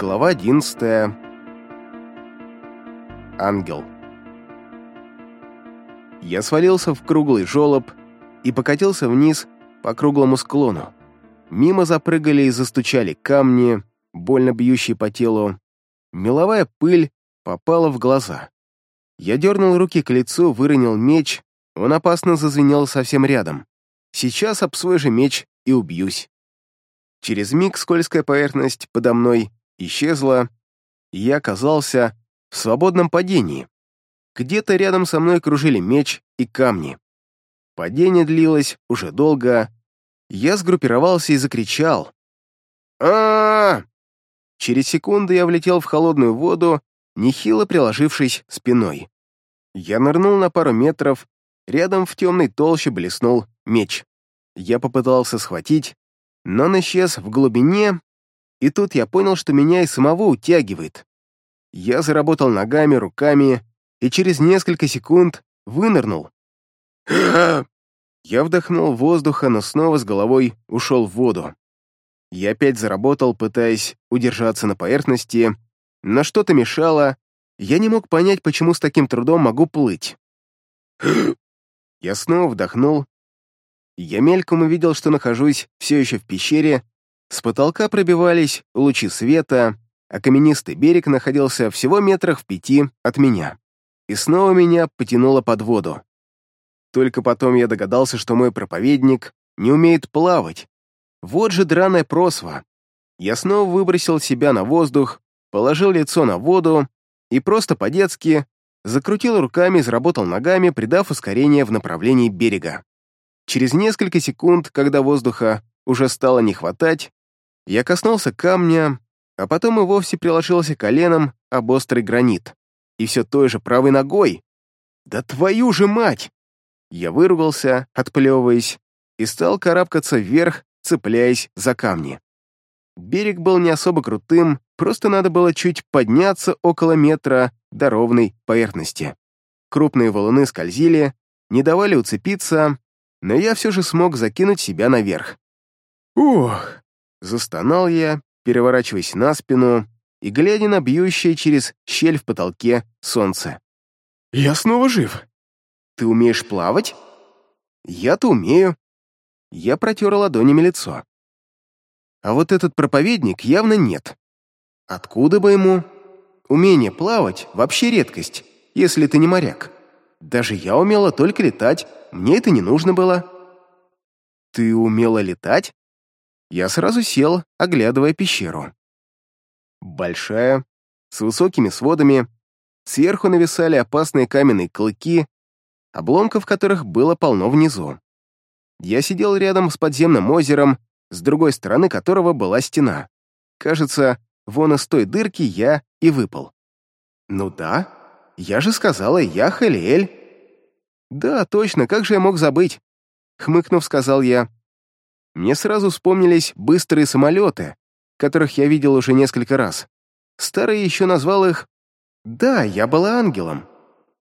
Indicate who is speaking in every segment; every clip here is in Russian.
Speaker 1: Глава 11. Ангел. Я свалился в круглый жёлоб и покатился вниз по круглому склону. Мимо запрыгали и застучали камни, больно бьющие по телу. Меловая пыль попала в глаза. Я дернул руки к лицу, выронил меч, он опасно зазвенел совсем рядом. Сейчас об свой же меч и убьюсь. Через миг скользкая поверхность подо мной исчезла, и я оказался в свободном падении. Где-то рядом со мной кружили меч и камни. Падение длилось уже долго. Я сгруппировался и закричал. а, -а, -а Через секунду я влетел в холодную воду, нехило приложившись спиной. Я нырнул на пару метров, рядом в темной толще блеснул меч. Я попытался схватить, но он исчез в глубине, и тут я понял, что меня и самого утягивает. Я заработал ногами, руками и через несколько секунд вынырнул. Я вдохнул воздуха, но снова с головой ушел в воду. Я опять заработал, пытаясь удержаться на поверхности, но что-то мешало, я не мог понять, почему с таким трудом могу плыть. Я снова вдохнул. Я мельком увидел, что нахожусь все еще в пещере, с потолка пробивались лучи света, а каменистый берег находился всего метрах в пяти от меня. И снова меня потянуло под воду. Только потом я догадался, что мой проповедник не умеет плавать. Вот же драная просва. Я снова выбросил себя на воздух, положил лицо на воду и просто по-детски закрутил руками, заработал ногами, придав ускорение в направлении берега. Через несколько секунд, когда воздуха уже стало не хватать, я коснулся камня, а потом и вовсе приложился коленом об острый гранит. И все той же правой ногой. «Да твою же мать!» Я вырвался, отплевываясь, и стал карабкаться вверх, цепляясь за камни. Берег был не особо крутым, просто надо было чуть подняться около метра до ровной поверхности. Крупные валуны скользили, не давали уцепиться, но я все же смог закинуть себя наверх. Ох! Застонал я, переворачиваясь на спину и глядя на бьющее через щель в потолке солнце. «Я снова жив!» «Ты умеешь плавать?» «Я-то умею». Я протер ладонями лицо. А вот этот проповедник явно нет. Откуда бы ему? Умение плавать — вообще редкость, если ты не моряк. Даже я умела только летать, мне это не нужно было. «Ты умела летать?» Я сразу сел, оглядывая пещеру. Большая, с высокими сводами, сверху нависали опасные каменные клыки, обломков которых было полно внизу. Я сидел рядом с подземным озером, с другой стороны которого была стена. Кажется, вон из той дырки я и выпал. «Ну да, я же сказала, я Халиэль». «Да, точно, как же я мог забыть?» — хмыкнув, сказал я. Мне сразу вспомнились быстрые самолеты, которых я видел уже несколько раз. Старый еще назвал их «Да, я была ангелом».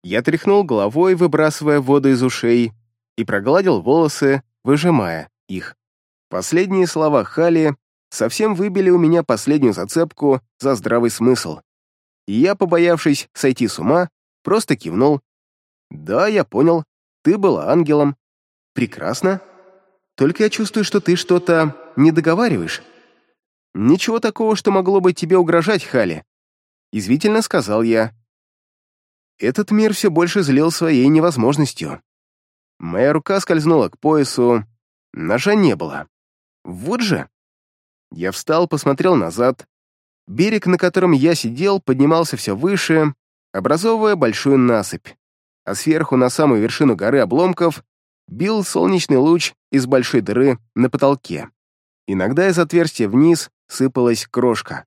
Speaker 1: Я тряхнул головой, выбрасывая воду из ушей, и прогладил волосы, выжимая их. Последние слова Хали совсем выбили у меня последнюю зацепку за здравый смысл. И я, побоявшись сойти с ума, просто кивнул. «Да, я понял. Ты была ангелом. Прекрасно». Только я чувствую, что ты что-то не договариваешь. Ничего такого, что могло бы тебе угрожать, Хали, извивительно сказал я. Этот мир все больше злил своей невозможностью. Моя рука скользнула к поясу, ножа не было. Вот же. Я встал, посмотрел назад. Берег, на котором я сидел, поднимался все выше, образовывая большую насыпь. А сверху на самую вершину горы обломков бил солнечный луч из большой дыры на потолке. Иногда из отверстия вниз сыпалась крошка.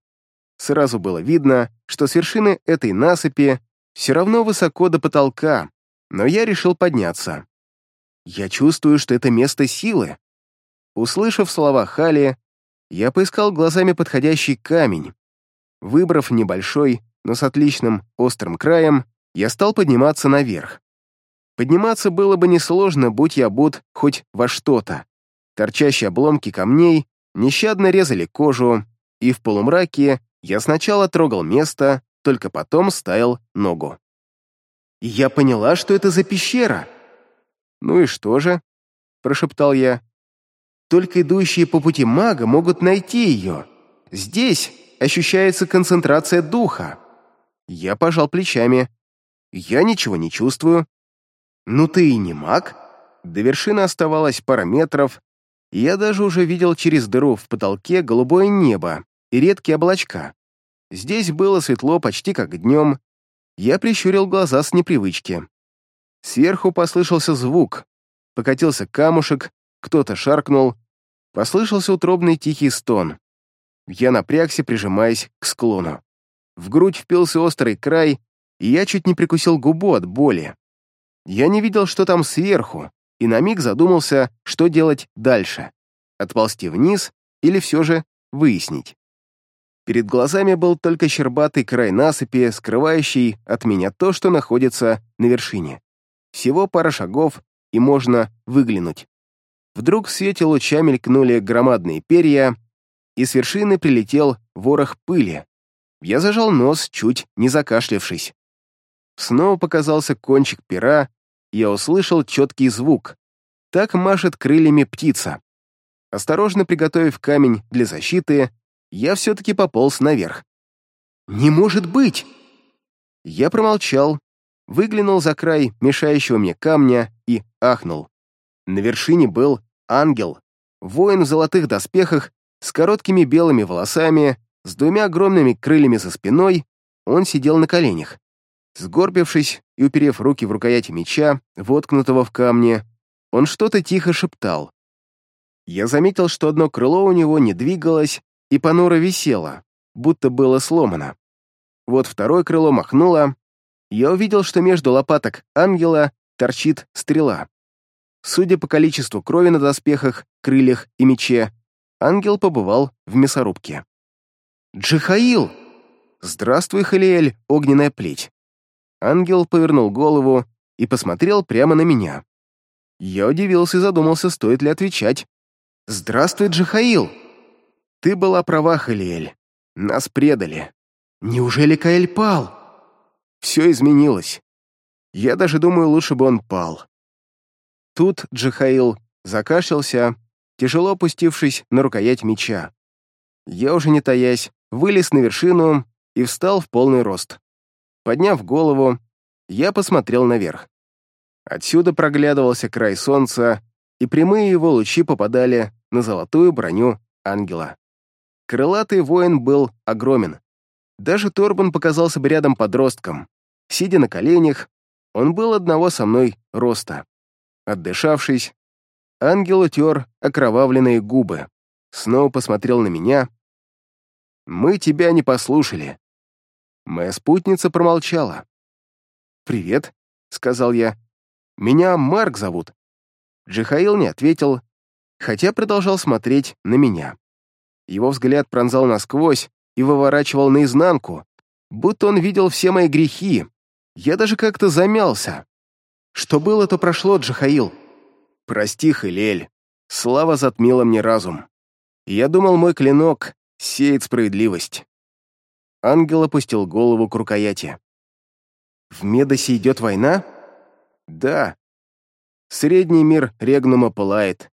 Speaker 1: Сразу было видно, что с вершины этой насыпи все равно высоко до потолка, но я решил подняться. Я чувствую, что это место силы. Услышав слова Хали, я поискал глазами подходящий камень. Выбрав небольшой, но с отличным острым краем, я стал подниматься наверх. Подниматься было бы несложно, будь я бут хоть во что-то. Торчащие обломки камней нещадно резали кожу, и в полумраке я сначала трогал место, только потом ставил ногу. Я поняла, что это за пещера. «Ну и что же?» — прошептал я. «Только идущие по пути мага могут найти ее. Здесь ощущается концентрация духа». Я пожал плечами. «Я ничего не чувствую. Ну ты и не маг. До вершины оставалось пара метров, и я даже уже видел через дыру в потолке голубое небо и редкие облачка. Здесь было светло почти как днем. Я прищурил глаза с непривычки. Сверху послышался звук. Покатился камушек, кто-то шаркнул. Послышался утробный тихий стон. Я напрягся, прижимаясь к склону. В грудь впился острый край, и я чуть не прикусил губу от боли. Я не видел, что там сверху, и на миг задумался, что делать дальше. Отползти вниз или все же выяснить. Перед глазами был только щербатый край насыпи, скрывающий от меня то, что находится на вершине. Всего пара шагов, и можно выглянуть. Вдруг в свете луча мелькнули громадные перья, и с вершины прилетел ворох пыли. Я зажал нос, чуть не закашлявшись. Снова показался кончик пера, я услышал четкий звук. Так машет крыльями птица. Осторожно приготовив камень для защиты, я все-таки пополз наверх. «Не может быть!» Я промолчал, выглянул за край мешающего мне камня и ахнул. На вершине был ангел, воин в золотых доспехах, с короткими белыми волосами, с двумя огромными крыльями за спиной, он сидел на коленях. Сгорбившись и уперев руки в рукоять меча, воткнутого в камне, он что-то тихо шептал. Я заметил, что одно крыло у него не двигалось и понуро висело, будто было сломано. Вот второе крыло махнуло. Я увидел, что между лопаток ангела торчит стрела. Судя по количеству крови на доспехах, крыльях и мече, ангел побывал в мясорубке. «Джихаил!» «Здравствуй, Халиэль, огненная плеть!» Ангел повернул голову и посмотрел прямо на меня. Я удивился и задумался, стоит ли отвечать. «Здравствуй, Джихаил!» «Ты была права, Халиэль. Нас предали». «Неужели Каэль пал?» «Все изменилось. Я даже думаю, лучше бы он пал». Тут Джихаил закашлялся, тяжело опустившись на рукоять меча. Я уже не таясь, вылез на вершину и встал в полный рост. Подняв голову, я посмотрел наверх. Отсюда проглядывался край солнца, и прямые его лучи попадали на золотую броню ангела. Крылатый воин был огромен. Даже Торбан показался бы рядом подростком. Сидя на коленях, он был одного со мной роста. Отдышавшись, ангел утер окровавленные губы. Снова посмотрел на меня. «Мы тебя не послушали», Моя спутница промолчала. «Привет», — сказал я. «Меня Марк зовут». Джихаил не ответил, хотя продолжал смотреть на меня. Его взгляд пронзал насквозь и выворачивал наизнанку, будто он видел все мои грехи. Я даже как-то замялся. Что было, то прошло, Джихаил. «Прости, Хелель. Слава затмила мне разум. Я думал, мой клинок сеет справедливость». Ангел опустил голову к рукояти. «В Медосе идет война?» «Да. Средний мир Регнума пылает.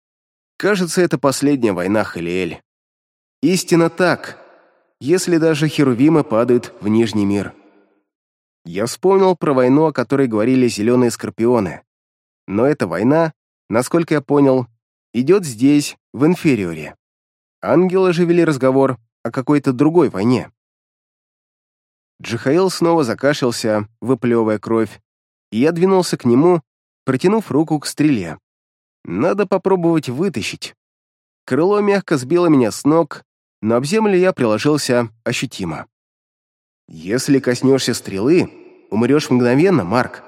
Speaker 1: Кажется, это последняя война Халиэль. Истинно так, если даже Херувимы падают в Нижний мир». Я вспомнил про войну, о которой говорили зеленые скорпионы. Но эта война, насколько я понял, идет здесь, в Инфериоре. Ангелы же вели разговор о какой-то другой войне. Джихаил снова закашлялся, выплевывая кровь, и я двинулся к нему, протянув руку к стреле. Надо попробовать вытащить. Крыло мягко сбило меня с ног, но об землю я приложился ощутимо. «Если коснешься стрелы, умрешь мгновенно, Марк».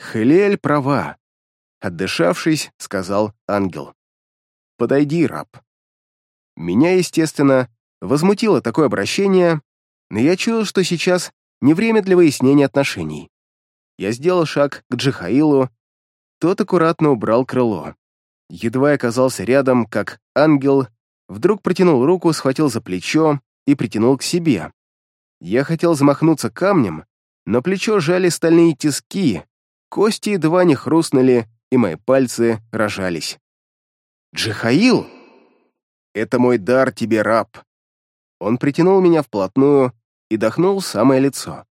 Speaker 1: «Хелель права», — отдышавшись, сказал ангел. «Подойди, раб». Меня, естественно, возмутило такое обращение, но я чувствовал, что сейчас не время для выяснения отношений. Я сделал шаг к Джихаилу, тот аккуратно убрал крыло. Едва оказался рядом, как ангел, вдруг протянул руку, схватил за плечо и притянул к себе. Я хотел замахнуться камнем, но плечо жали стальные тиски, кости едва не хрустнули, и мои пальцы рожались. «Джихаил!» «Это мой дар тебе, раб!» Он притянул меня вплотную, и дохнул самое лицо.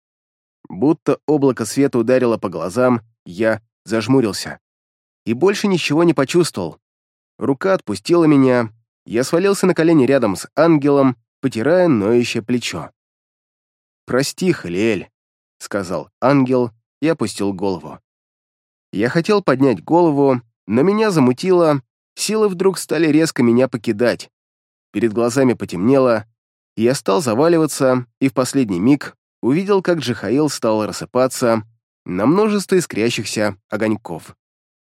Speaker 1: Будто облако света ударило по глазам, я зажмурился. И больше ничего не почувствовал. Рука отпустила меня, я свалился на колени рядом с ангелом, потирая ноющее плечо. «Прости, Халиэль», — сказал ангел и опустил голову. Я хотел поднять голову, но меня замутило, силы вдруг стали резко меня покидать. Перед глазами потемнело, я стал заваливаться и в последний миг увидел, как Джихаил стал рассыпаться на множество искрящихся огоньков.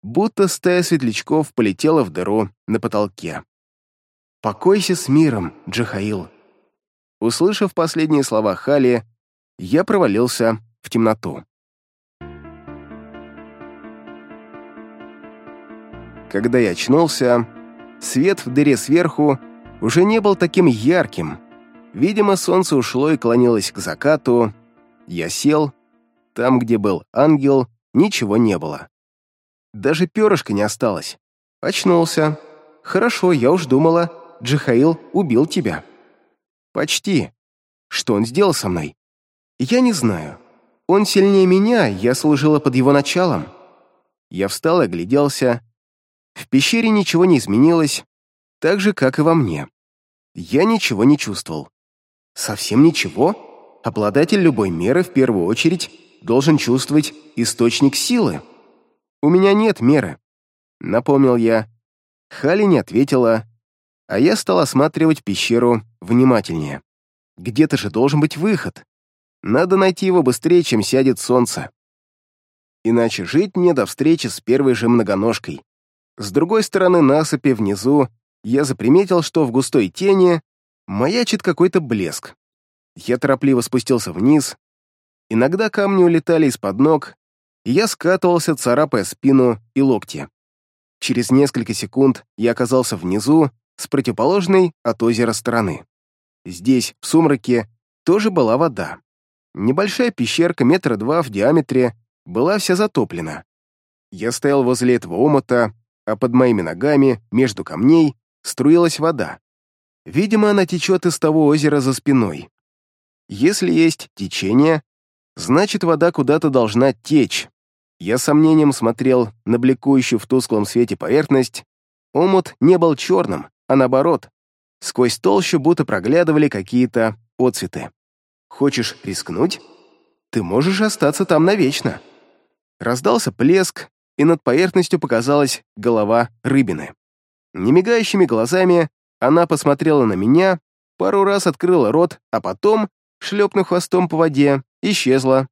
Speaker 1: Будто стая светлячков полетела в дыру на потолке. «Покойся с миром, Джихаил!» Услышав последние слова Хали, я провалился в темноту. Когда я очнулся, свет в дыре сверху уже не был таким ярким — Видимо, солнце ушло и клонилось к закату. Я сел. Там, где был ангел, ничего не было. Даже перышка не осталось. Очнулся. «Хорошо, я уж думала, Джихаил убил тебя». «Почти. Что он сделал со мной?» «Я не знаю. Он сильнее меня, я служила под его началом». Я встал и огляделся. В пещере ничего не изменилось, так же, как и во мне. Я ничего не чувствовал. Совсем ничего. Обладатель любой меры в первую очередь должен чувствовать источник силы. У меня нет меры, напомнил я. Хали не ответила, а я стал осматривать пещеру внимательнее. Где-то же должен быть выход. Надо найти его быстрее, чем сядет солнце. Иначе жить мне до встречи с первой же многоножкой. С другой стороны насыпи внизу я заприметил, что в густой тени маячит какой-то блеск. Я торопливо спустился вниз. Иногда камни улетали из-под ног, и я скатывался, царапая спину и локти. Через несколько секунд я оказался внизу, с противоположной от озера стороны. Здесь, в сумраке, тоже была вода. Небольшая пещерка метра два в диаметре была вся затоплена. Я стоял возле этого омота, а под моими ногами, между камней, струилась вода. Видимо, она течет из того озера за спиной. Если есть течение, значит, вода куда-то должна течь. Я с сомнением смотрел на бликующую в тусклом свете поверхность. Омут не был черным, а наоборот. Сквозь толщу будто проглядывали какие-то отцветы. «Хочешь рискнуть? Ты можешь остаться там навечно». Раздался плеск, и над поверхностью показалась голова рыбины. Немигающими глазами она посмотрела на меня, пару раз открыла рот, а потом, шлепнув хвостом по воде, исчезла.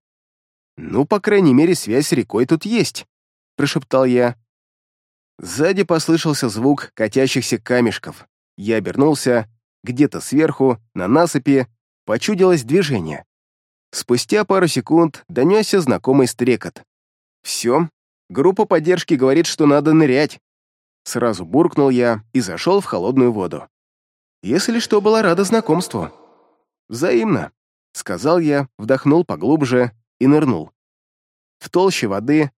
Speaker 1: «Ну, по крайней мере, связь с рекой тут есть», — прошептал я. Сзади послышался звук катящихся камешков. Я обернулся. Где-то сверху, на насыпи, почудилось движение. Спустя пару секунд донесся знакомый стрекот. «Все. Группа поддержки говорит, что надо нырять. Сразу буркнул я и зашел в холодную воду. Если что, была рада знакомству. Взаимно, сказал я, вдохнул поглубже и нырнул. В толще воды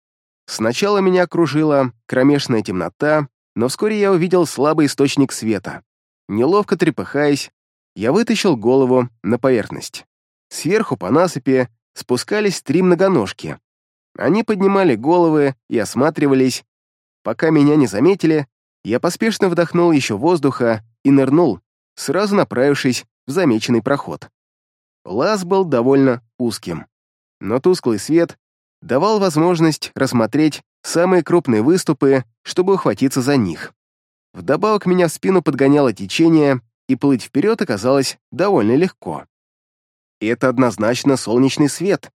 Speaker 1: сначала меня окружила кромешная темнота, но вскоре я увидел слабый источник света. Неловко трепыхаясь, я вытащил голову на поверхность. Сверху по насыпи спускались три многоножки. Они поднимали головы и осматривались, Пока меня не заметили, я поспешно вдохнул еще воздуха и нырнул, сразу направившись в замеченный проход. Лаз был довольно узким, но тусклый свет давал возможность рассмотреть самые крупные выступы, чтобы ухватиться за них. Вдобавок меня в спину подгоняло течение, и плыть вперед оказалось довольно легко. Это однозначно солнечный свет.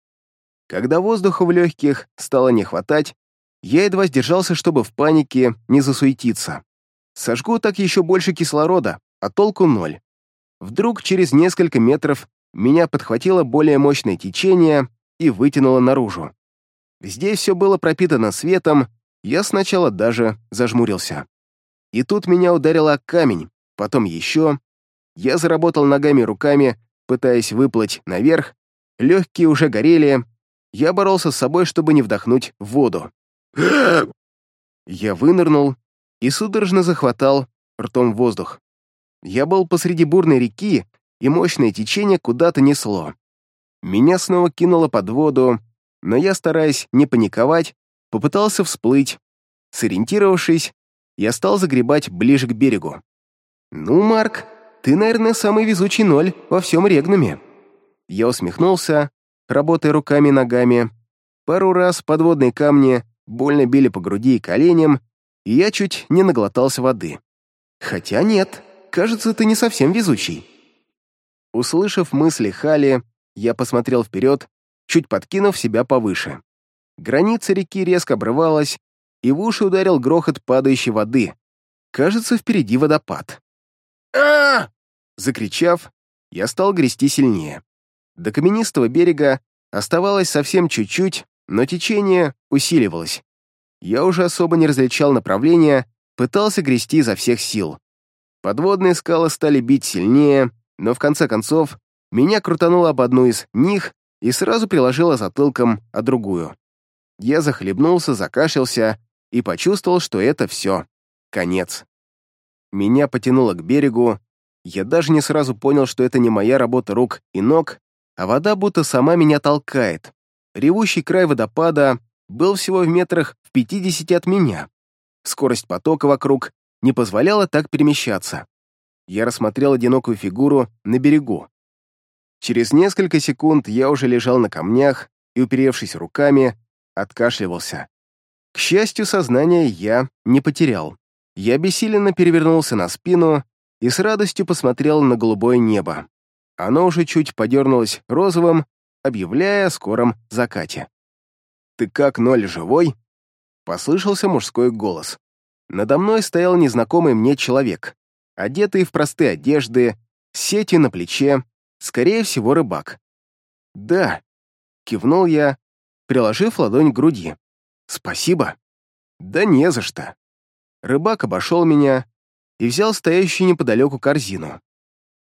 Speaker 1: Когда воздуха в легких стало не хватать, я едва сдержался, чтобы в панике не засуетиться. Сожгу так еще больше кислорода, а толку ноль. Вдруг через несколько метров меня подхватило более мощное течение и вытянуло наружу. Здесь все было пропитано светом, я сначала даже зажмурился. И тут меня ударило о камень, потом еще. Я заработал ногами и руками, пытаясь выплыть наверх. Легкие уже горели. Я боролся с собой, чтобы не вдохнуть воду. Я вынырнул и судорожно захватал ртом воздух. Я был посреди бурной реки, и мощное течение куда-то несло. Меня снова кинуло под воду, но я, стараясь не паниковать, попытался всплыть. Сориентировавшись, я стал загребать ближе к берегу. «Ну, Марк, ты, наверное, самый везучий ноль во всем Регнуме». Я усмехнулся, работая руками и ногами. Пару раз подводные камни больно били по груди и коленям, и я чуть не наглотался воды. «Хотя нет, кажется, ты не совсем везучий». Услышав мысли Хали, я посмотрел вперед, чуть подкинув себя повыше. Граница реки резко обрывалась, и в уши ударил грохот падающей воды. Кажется, впереди водопад. а, Закричав, я стал грести сильнее. До каменистого берега оставалось совсем чуть-чуть, но течение усиливалось. Я уже особо не различал направления, пытался грести изо всех сил. Подводные скалы стали бить сильнее, но в конце концов меня крутануло об одну из них и сразу приложило затылком о другую. Я захлебнулся, закашлялся и почувствовал, что это все. Конец. Меня потянуло к берегу, я даже не сразу понял, что это не моя работа рук и ног, а вода будто сама меня толкает. Ревущий край водопада был всего в метрах в 50 от меня. Скорость потока вокруг не позволяла так перемещаться. Я рассмотрел одинокую фигуру на берегу. Через несколько секунд я уже лежал на камнях и, уперевшись руками, откашливался. К счастью, сознание я не потерял. Я бессиленно перевернулся на спину и с радостью посмотрел на голубое небо. Оно уже чуть подернулось розовым, объявляя о скором закате. «Ты как, ноль, живой?» Послышался мужской голос. Надо мной стоял незнакомый мне человек, одетый в простые одежды, сети на плече, скорее всего, рыбак. «Да», — кивнул я, приложив ладонь к груди. «Спасибо». «Да не за что». Рыбак обошел меня и взял стоящую неподалеку корзину.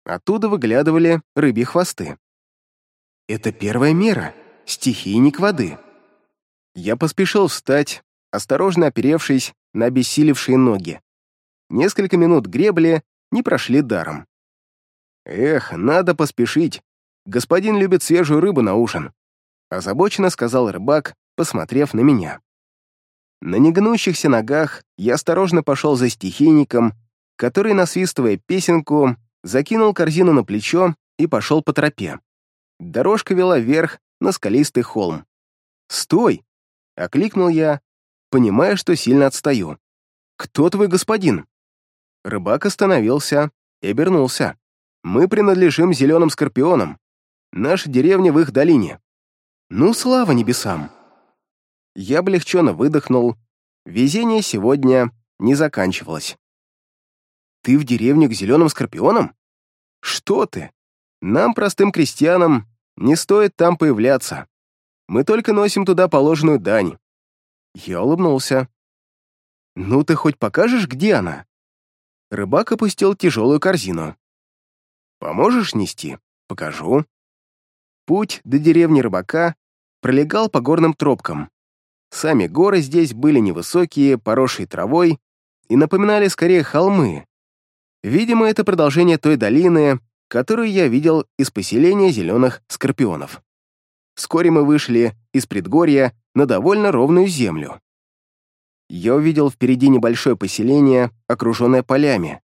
Speaker 1: Оттуда выглядывали рыбьи хвосты. Это первая мера. Стихийник воды. Я поспешил встать, осторожно оперевшись на обессилевшие ноги. Несколько минут гребли не прошли даром. «Эх, надо поспешить. Господин любит свежую рыбу на ужин», — озабоченно сказал рыбак, посмотрев на меня. На негнущихся ногах я осторожно пошел за стихийником, который, насвистывая песенку, закинул корзину на плечо и пошел по тропе. Дорожка вела вверх на скалистый холм. «Стой!» — окликнул я, понимая, что сильно отстаю. «Кто твой господин?» Рыбак остановился и обернулся. «Мы принадлежим зеленым скорпионам. Наша деревня в их долине». «Ну, слава небесам!» Я облегченно выдохнул. Везение сегодня не заканчивалось. «Ты в деревню к зеленым скорпионам? Что ты?» Нам, простым крестьянам, не стоит там появляться. Мы только носим туда положенную дань». Я улыбнулся. «Ну ты хоть покажешь, где она?» Рыбак опустил тяжелую корзину. «Поможешь нести? Покажу». Путь до деревни рыбака пролегал по горным тропкам. Сами горы здесь были невысокие, поросшие травой и напоминали скорее холмы. Видимо, это продолжение той долины, которую я видел из поселения зеленых скорпионов. Вскоре мы вышли из предгорья на довольно ровную землю. Я увидел впереди небольшое поселение, окруженное полями.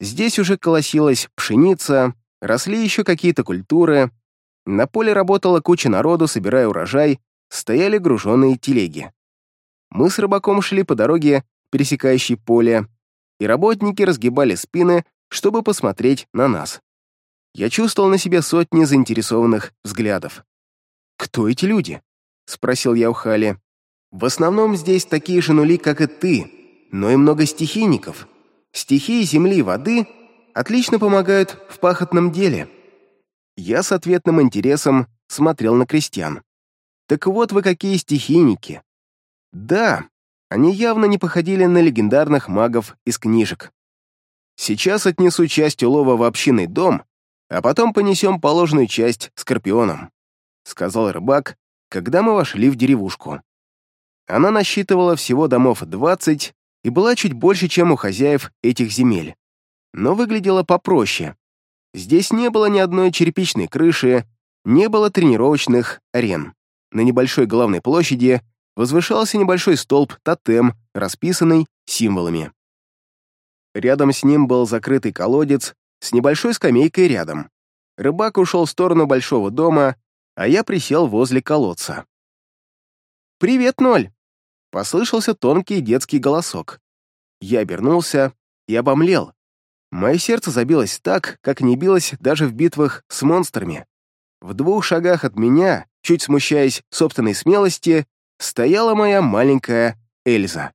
Speaker 1: Здесь уже колосилась пшеница, росли еще какие-то культуры. На поле работала куча народу, собирая урожай, стояли груженные телеги. Мы с рыбаком шли по дороге, пересекающей поле, и работники разгибали спины, чтобы посмотреть на нас. Я чувствовал на себе сотни заинтересованных взглядов. «Кто эти люди?» — спросил я у Хали. «В основном здесь такие же нули, как и ты, но и много стихийников. Стихии земли, воды отлично помогают в пахотном деле». Я с ответным интересом смотрел на крестьян. «Так вот вы какие стихийники!» «Да, они явно не походили на легендарных магов из книжек. Сейчас отнесу часть улова в общинный дом а потом понесем положенную часть скорпионам», — сказал рыбак, когда мы вошли в деревушку. Она насчитывала всего домов 20 и была чуть больше, чем у хозяев этих земель, но выглядела попроще. Здесь не было ни одной черепичной крыши, не было тренировочных арен. На небольшой главной площади возвышался небольшой столб-тотем, расписанный символами. Рядом с ним был закрытый колодец с небольшой скамейкой рядом. Рыбак ушел в сторону большого дома, а я присел возле колодца. «Привет, Ноль!» — послышался тонкий детский голосок. Я обернулся и обомлел. Мое сердце забилось так, как не билось даже в битвах с монстрами. В двух шагах от меня, чуть смущаясь собственной смелости, стояла моя маленькая Эльза.